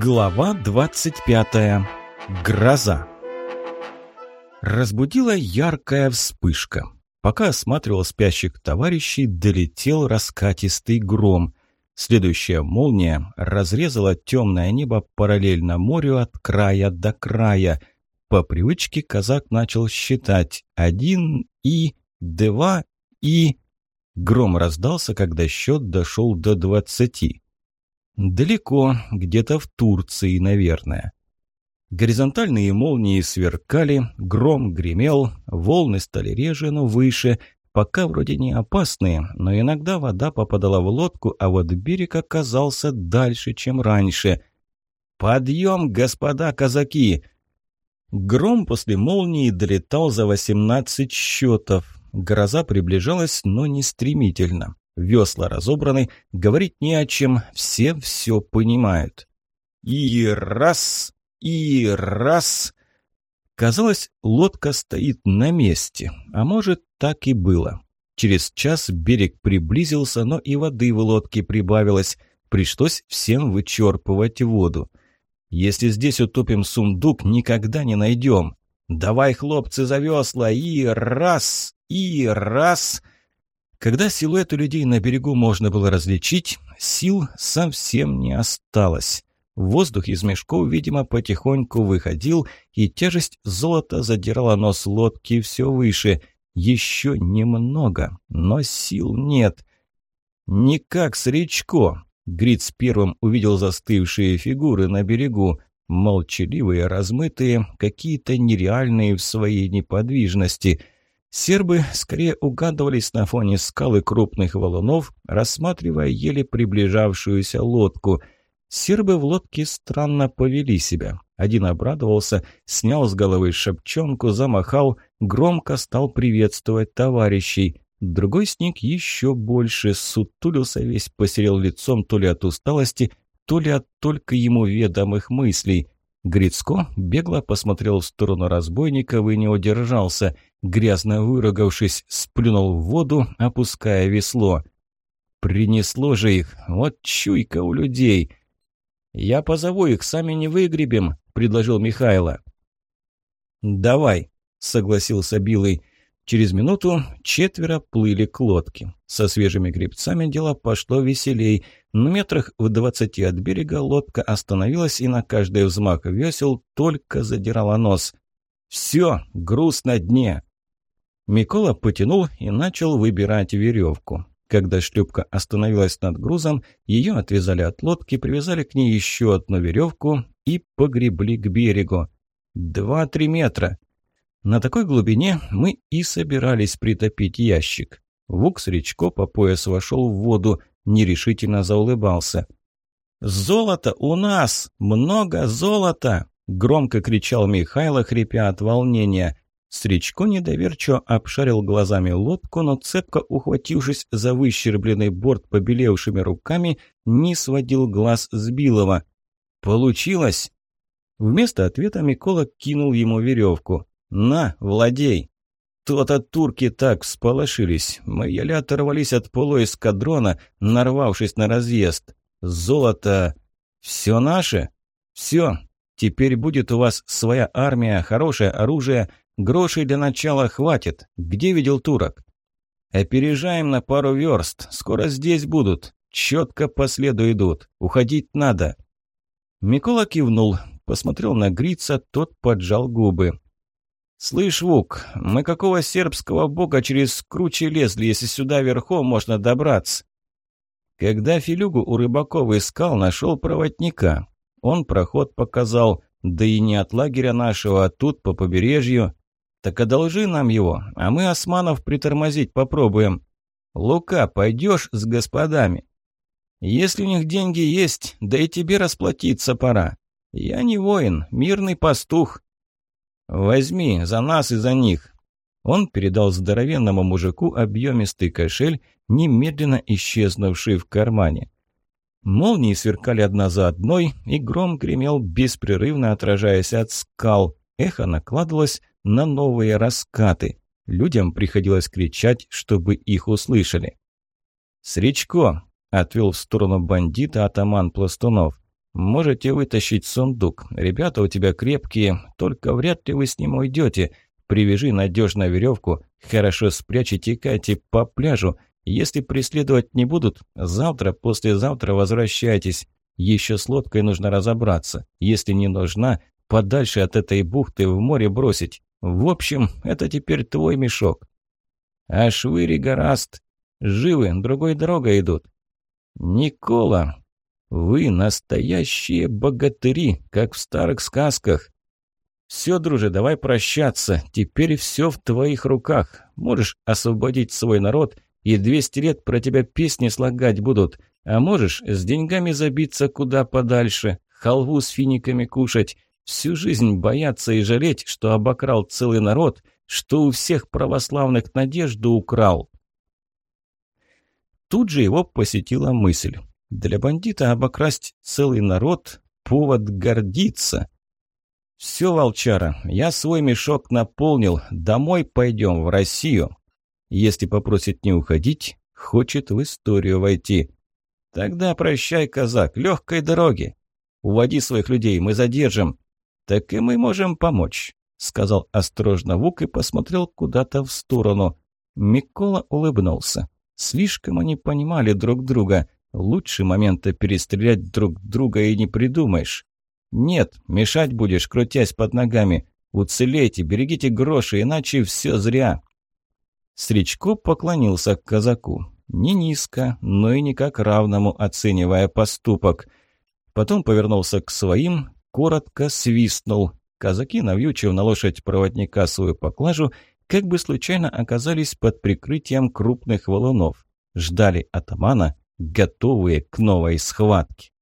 Глава 25. Гроза. Разбудила яркая вспышка. Пока осматривал спящих товарищей, долетел раскатистый гром. Следующая молния разрезала темное небо параллельно морю от края до края. По привычке казак начал считать «один и...» два и... Гром раздался, когда счет дошел до двадцати. Далеко, где-то в Турции, наверное. Горизонтальные молнии сверкали, гром гремел, волны стали реже, но выше, пока вроде не опасные, но иногда вода попадала в лодку, а вот берег оказался дальше, чем раньше. «Подъем, господа казаки!» Гром после молнии долетал за восемнадцать счетов, Гроза приближалась, но не стремительно. Весла разобраны, говорить не о чем, все все понимают. И раз, и раз. Казалось, лодка стоит на месте, а может, так и было. Через час берег приблизился, но и воды в лодке прибавилось. Пришлось всем вычерпывать воду. Если здесь утопим сундук, никогда не найдем. Давай, хлопцы, за весла, и раз, и раз... Когда силуэты людей на берегу можно было различить, сил совсем не осталось. Воздух из мешков, видимо, потихоньку выходил, и тяжесть золота задирала нос лодки все выше. Еще немного, но сил нет. «Не как Сречко!» Гриц первым увидел застывшие фигуры на берегу, молчаливые, размытые, какие-то нереальные в своей неподвижности – Сербы скорее угадывались на фоне скалы крупных валунов, рассматривая еле приближавшуюся лодку. Сербы в лодке странно повели себя. Один обрадовался, снял с головы шапчонку, замахал, громко стал приветствовать товарищей. Другой сник еще больше, сутулился весь, посерел лицом то ли от усталости, то ли от только ему ведомых мыслей. Грицко бегло посмотрел в сторону разбойников и не удержался. Грязно выругавшись, сплюнул в воду, опуская весло. «Принесло же их! Вот чуйка у людей!» «Я позову их, сами не выгребем», — предложил Михайло. «Давай», — согласился Билый. Через минуту четверо плыли к лодке. Со свежими гребцами дело пошло веселей. Но метрах в двадцати от берега лодка остановилась и на каждый взмах весел только задирала нос. «Все, груз на дне!» Микола потянул и начал выбирать веревку. Когда шлюпка остановилась над грузом, ее отвязали от лодки, привязали к ней еще одну веревку и погребли к берегу. «Два-три метра!» На такой глубине мы и собирались притопить ящик. Вукс Речко по пояс вошел в воду, нерешительно заулыбался. «Золото у нас! Много золота!» — громко кричал Михайло, хрипя от волнения. Сречко недоверчиво обшарил глазами лодку, но цепко ухватившись за выщербленный борт побелевшими руками, не сводил глаз с Билова. «Получилось!» Вместо ответа Микола кинул ему веревку. «На, владей!» То-то турки так всполошились. Мы еле оторвались от полуэскадрона, нарвавшись на разъезд. Золото... Все наше? Все. Теперь будет у вас своя армия, хорошее оружие. Грошей для начала хватит. Где видел турок? Опережаем на пару верст. Скоро здесь будут. Четко по следу идут. Уходить надо. Микола кивнул. Посмотрел на Грица, тот поджал губы. «Слышь, Вук, мы какого сербского бога через круче лезли, если сюда верхом можно добраться?» Когда Филюгу у рыбаков искал, нашел проводника. Он проход показал, да и не от лагеря нашего, а тут, по побережью. Так одолжи нам его, а мы османов притормозить попробуем. Лука, пойдешь с господами? Если у них деньги есть, да и тебе расплатиться пора. Я не воин, мирный пастух. «Возьми, за нас и за них!» Он передал здоровенному мужику объемистый кошель, немедленно исчезнувший в кармане. Молнии сверкали одна за одной, и гром гремел, беспрерывно отражаясь от скал. Эхо накладывалось на новые раскаты. Людям приходилось кричать, чтобы их услышали. «Сречко!» — отвел в сторону бандита атаман Пластунов. Можете вытащить сундук. Ребята у тебя крепкие, только вряд ли вы с ним уйдете. Привяжи надежно веревку, хорошо спрячь и по пляжу. Если преследовать не будут, завтра, послезавтра возвращайтесь. Еще с лодкой нужно разобраться. Если не нужна, подальше от этой бухты в море бросить. В общем, это теперь твой мешок. А швыри гораст. Живы, другой дорогой идут. Никола, вы настоящие богатыри, как в старых сказках. Все, друже, давай прощаться. Теперь все в твоих руках. Можешь освободить свой народ, и 200 лет про тебя песни слагать будут. А можешь с деньгами забиться куда подальше, халву с финиками кушать, всю жизнь бояться и жалеть, что обокрал целый народ, что у всех православных надежду украл. Тут же его посетила мысль. Для бандита обокрасть целый народ – повод гордиться. «Все, волчара, я свой мешок наполнил, домой пойдем, в Россию». Если попросит не уходить, хочет в историю войти. Тогда прощай, казак, легкой дороги. Уводи своих людей, мы задержим. Так и мы можем помочь, сказал осторожно Вук и посмотрел куда-то в сторону. Микола улыбнулся. Слишком они понимали друг друга. Лучше момента перестрелять друг друга и не придумаешь. Нет, мешать будешь, крутясь под ногами. Уцелейте, берегите гроши, иначе все зря. Стричко поклонился к казаку. Не низко, но и не как равному, оценивая поступок. Потом повернулся к своим, коротко свистнул. Казаки, навьючив на лошадь проводника свою поклажу, как бы случайно оказались под прикрытием крупных валунов. Ждали атамана, готовые к новой схватке.